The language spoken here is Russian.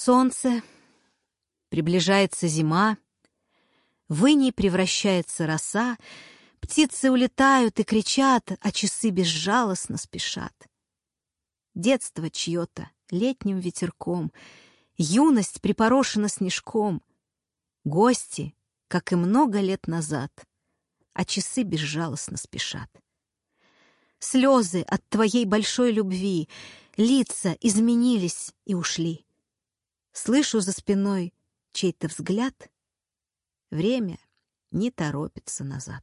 Солнце, приближается зима, в иней превращается роса, птицы улетают и кричат, а часы безжалостно спешат. Детство чье-то летним ветерком, юность припорошена снежком, гости, как и много лет назад, а часы безжалостно спешат. Слезы от твоей большой любви, лица изменились и ушли. Слышу за спиной чей-то взгляд. Время не торопится назад.